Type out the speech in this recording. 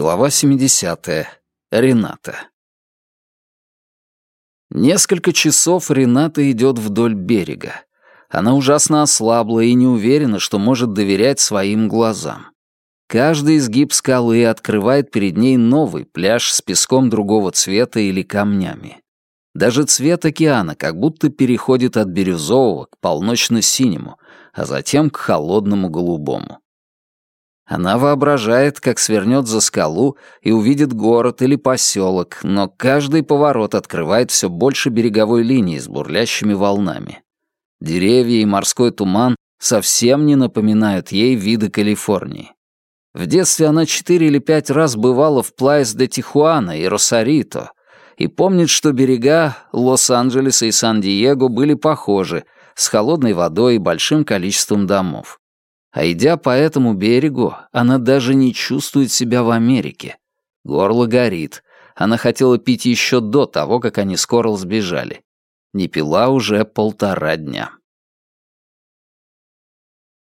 Глава 70. Рената. Несколько часов Рената идет вдоль берега. Она ужасно ослабла и не уверена, что может доверять своим глазам. Каждый изгиб скалы открывает перед ней новый пляж с песком другого цвета или камнями. Даже цвет океана как будто переходит от бирюзового к полночно-синему, а затем к холодному голубому. Она воображает, как свернет за скалу и увидит город или поселок, но каждый поворот открывает все больше береговой линии с бурлящими волнами. Деревья и морской туман совсем не напоминают ей виды Калифорнии. В детстве она четыре или пять раз бывала в Плайс де Тихуана и Росарито и помнит, что берега Лос-Анджелеса и Сан-Диего были похожи, с холодной водой и большим количеством домов. А идя по этому берегу, она даже не чувствует себя в Америке. Горло горит. Она хотела пить еще до того, как они с Корл сбежали. Не пила уже полтора дня.